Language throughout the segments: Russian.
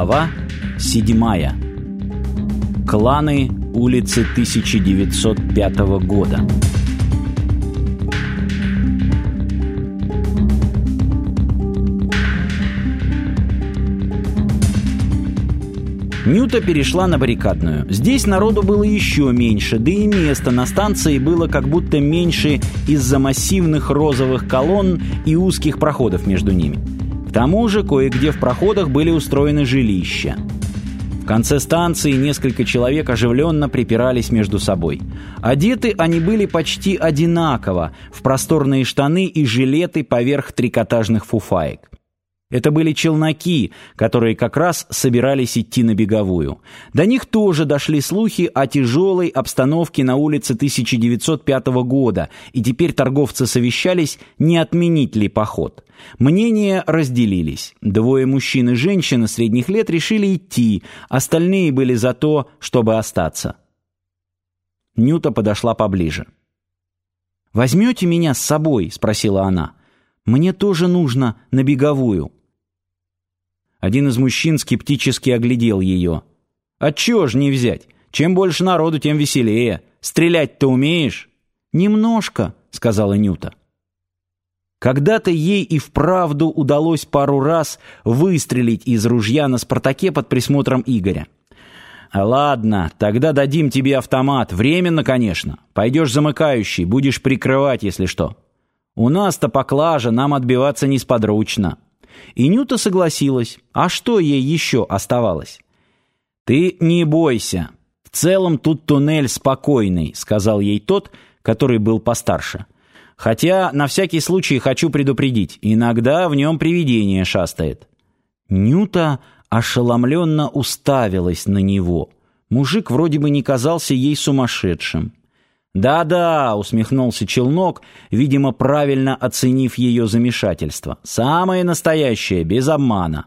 Глава 7. Кланы улицы 1905 года. Нюта перешла на баррикадную. Здесь народу было еще меньше, да и места на станции было как будто меньше из-за массивных розовых колонн и узких проходов между ними. К тому же кое-где в проходах были устроены жилища. В конце станции несколько человек оживленно припирались между собой. Одеты они были почти одинаково, в просторные штаны и жилеты поверх трикотажных фуфаек. Это были челноки, которые как раз собирались идти на беговую. До них тоже дошли слухи о тяжелой обстановке на улице 1905 года, и теперь торговцы совещались, не отменить ли поход. Мнения разделились. Двое мужчин и женщины средних лет решили идти, остальные были за то, чтобы остаться. Нюта подошла поближе. «Возьмете меня с собой?» — спросила она. «Мне тоже нужно на беговую». Один из мужчин скептически оглядел ее. «Отчего ж не взять? Чем больше народу, тем веселее. Стрелять-то умеешь?» «Немножко», — сказала Нюта. Когда-то ей и вправду удалось пару раз выстрелить из ружья на «Спартаке» под присмотром Игоря. «Ладно, тогда дадим тебе автомат. Временно, конечно. Пойдешь замыкающий, будешь прикрывать, если что. У нас-то поклажа, нам отбиваться несподручно». И Нюта согласилась. А что ей еще оставалось? «Ты не бойся. В целом тут туннель спокойный», — сказал ей тот, который был постарше. «Хотя на всякий случай хочу предупредить, иногда в нем привидение шастает». Нюта ошеломленно уставилась на него. Мужик вроде бы не казался ей сумасшедшим. «Да-да», — усмехнулся Челнок, видимо, правильно оценив ее замешательство. «Самое настоящее, без обмана.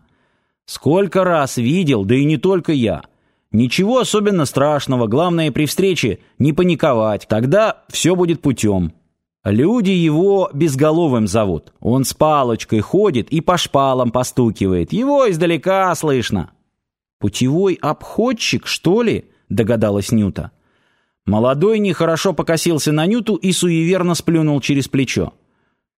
Сколько раз видел, да и не только я. Ничего особенно страшного, главное при встрече не паниковать, тогда все будет путем». Люди его безголовым зовут. Он с палочкой ходит и по шпалам постукивает. Его издалека слышно. «Путевой обходчик, что ли?» — догадалась Нюта. Молодой нехорошо покосился на Нюту и суеверно сплюнул через плечо.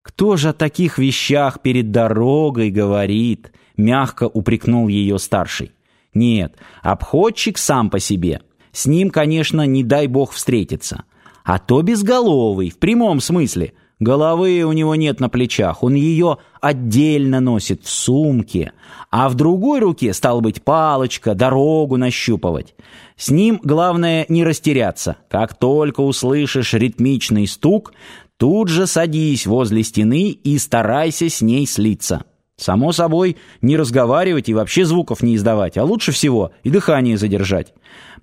«Кто же о таких вещах перед дорогой говорит?» — мягко упрекнул ее старший. «Нет, обходчик сам по себе. С ним, конечно, не дай бог встретиться. А то безголовый, в прямом смысле. Головы у него нет на плечах, он ее отдельно носит в сумке. А в другой руке, стал быть, палочка, дорогу нащупывать. С ним главное не растеряться. Как только услышишь ритмичный стук, тут же садись возле стены и старайся с ней слиться. Само собой, не разговаривать и вообще звуков не издавать, а лучше всего и дыхание задержать.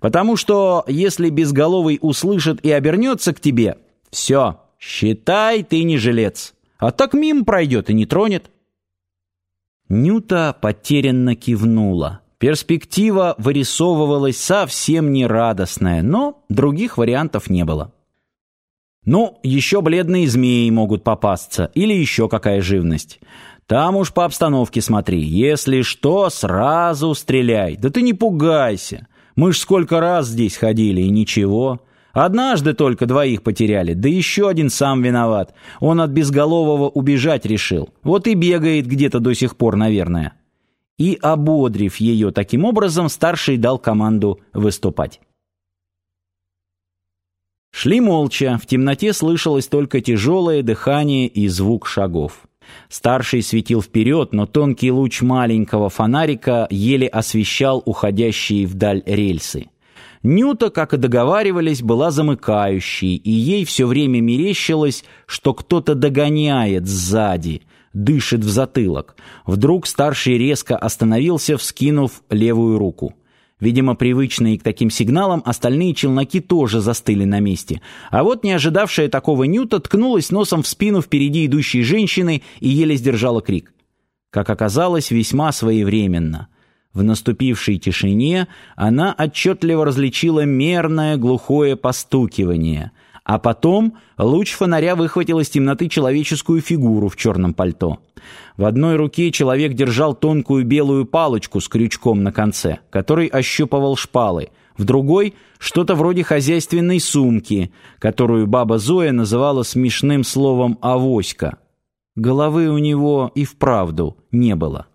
Потому что если безголовый услышит и обернется к тебе, все, считай, ты не жилец. А так мимо пройдет и не тронет. Нюта потерянно кивнула. Перспектива вырисовывалась совсем нерадостная, но других вариантов не было. Ну, еще бледные змеи могут попасться, или еще какая живность. Там уж по обстановке смотри. Если что, сразу стреляй. Да ты не пугайся. Мы ж сколько раз здесь ходили, и ничего. Однажды только двоих потеряли, да еще один сам виноват. Он от безголового убежать решил. Вот и бегает где-то до сих пор, наверное и, ободрив ее таким образом, старший дал команду выступать. Шли молча, в темноте слышалось только тяжелое дыхание и звук шагов. Старший светил вперед, но тонкий луч маленького фонарика еле освещал уходящие вдаль рельсы. Нюта, как и договаривались, была замыкающей, и ей все время мерещилось, что кто-то догоняет сзади, дышит в затылок. Вдруг старший резко остановился, вскинув левую руку. Видимо, привычные к таким сигналам, остальные челноки тоже застыли на месте. А вот не ожидавшая такого Нюта ткнулась носом в спину впереди идущей женщины и еле сдержала крик. Как оказалось, весьма своевременно. В наступившей тишине она отчетливо различила мерное глухое постукивание — А потом луч фонаря выхватил из темноты человеческую фигуру в черном пальто. В одной руке человек держал тонкую белую палочку с крючком на конце, который ощупывал шпалы, в другой — что-то вроде хозяйственной сумки, которую баба Зоя называла смешным словом «авоська». Головы у него и вправду не было.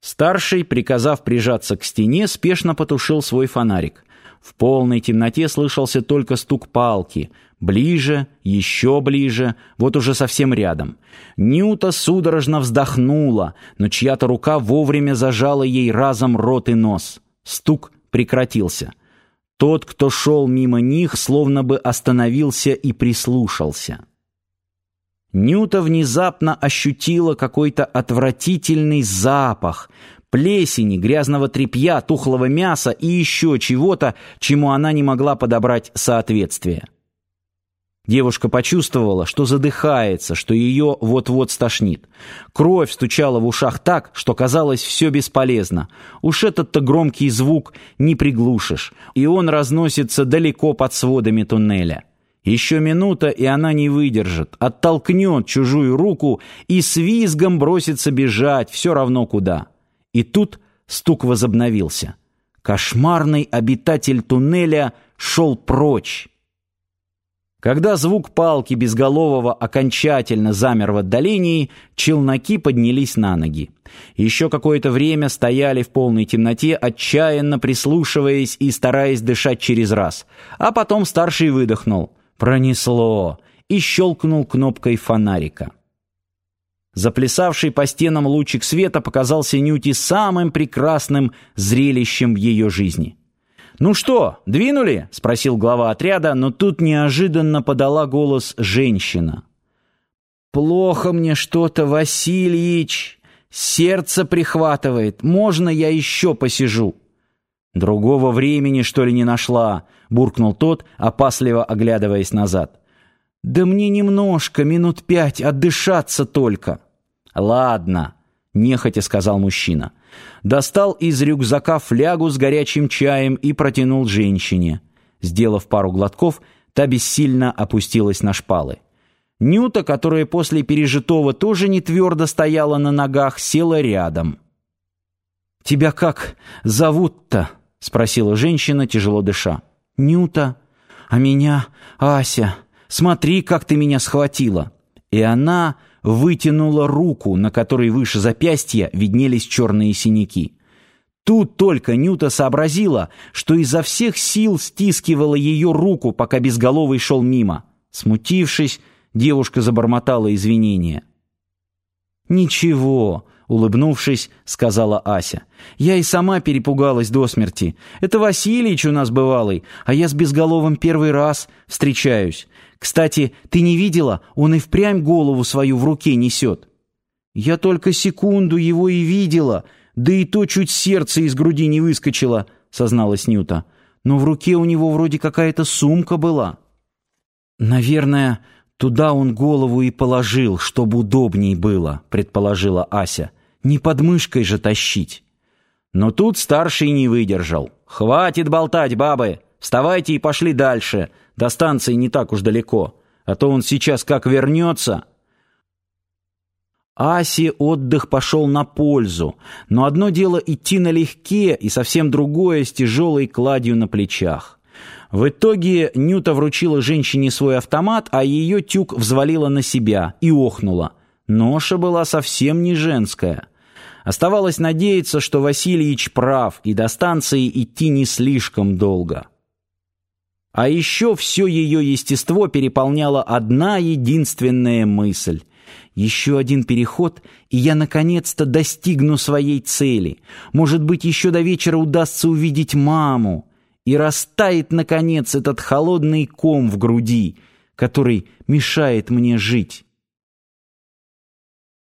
Старший, приказав прижаться к стене, спешно потушил свой фонарик. В полной темноте слышался только стук палки. Ближе, еще ближе, вот уже совсем рядом. Нюта судорожно вздохнула, но чья-то рука вовремя зажала ей разом рот и нос. Стук прекратился. Тот, кто шел мимо них, словно бы остановился и прислушался. Нюта внезапно ощутила какой-то отвратительный запах, плесени, грязного тряпья, тухлого мяса и еще чего-то, чему она не могла подобрать соответствие. Девушка почувствовала, что задыхается, что ее вот-вот стошнит. Кровь стучала в ушах так, что казалось все бесполезно. Уж этот-то громкий звук не приглушишь, и он разносится далеко под сводами туннеля. Еще минута, и она не выдержит, оттолкнет чужую руку и с визгом бросится бежать, все равно куда. И тут стук возобновился. Кошмарный обитатель туннеля шел прочь. Когда звук палки безголового окончательно замер в отдалении, челноки поднялись на ноги. Еще какое-то время стояли в полной темноте, отчаянно прислушиваясь и стараясь дышать через раз. А потом старший выдохнул. Пронесло. И щелкнул кнопкой фонарика. Заплясавший по стенам лучик света показался Нюти самым прекрасным зрелищем в ее жизни. «Ну что, двинули?» — спросил глава отряда, но тут неожиданно подала голос женщина. «Плохо мне что-то, Васильич! Сердце прихватывает. Можно я еще посижу?» «Другого времени, что ли, не нашла?» — буркнул тот, опасливо оглядываясь назад. «Да мне немножко, минут пять, отдышаться только». «Ладно», — нехотя сказал мужчина. Достал из рюкзака флягу с горячим чаем и протянул женщине. Сделав пару глотков, та бессильно опустилась на шпалы. Нюта, которая после пережитого тоже не твердо стояла на ногах, села рядом. «Тебя как зовут-то?» — спросила женщина, тяжело дыша. «Нюта. А меня Ася. Смотри, как ты меня схватила». И она вытянула руку, на которой выше запястья виднелись черные синяки. Тут только Нюта сообразила, что изо всех сил стискивала ее руку, пока безголовый шел мимо. Смутившись, девушка забормотала извинения. «Ничего», — улыбнувшись, сказала Ася. «Я и сама перепугалась до смерти. Это Васильич у нас бывалый, а я с безголовым первый раз встречаюсь. Кстати, ты не видела, он и впрямь голову свою в руке несет». «Я только секунду его и видела, да и то чуть сердце из груди не выскочило», — созналась Нюта. «Но в руке у него вроде какая-то сумка была». «Наверное...» «Туда он голову и положил, чтобы удобней было», — предположила Ася. «Не под мышкой же тащить». Но тут старший не выдержал. «Хватит болтать, бабы! Вставайте и пошли дальше. До станции не так уж далеко. А то он сейчас как вернется...» Асе отдых пошел на пользу, но одно дело идти налегке, и совсем другое с тяжелой кладью на плечах. В итоге Нюта вручила женщине свой автомат, а ее тюк взвалила на себя и охнула. Ноша была совсем не женская. Оставалось надеяться, что Васильевич прав, и до станции идти не слишком долго. А еще все ее естество переполняла одна единственная мысль. Еще один переход, и я наконец-то достигну своей цели. Может быть, еще до вечера удастся увидеть маму и растает, наконец, этот холодный ком в груди, который мешает мне жить.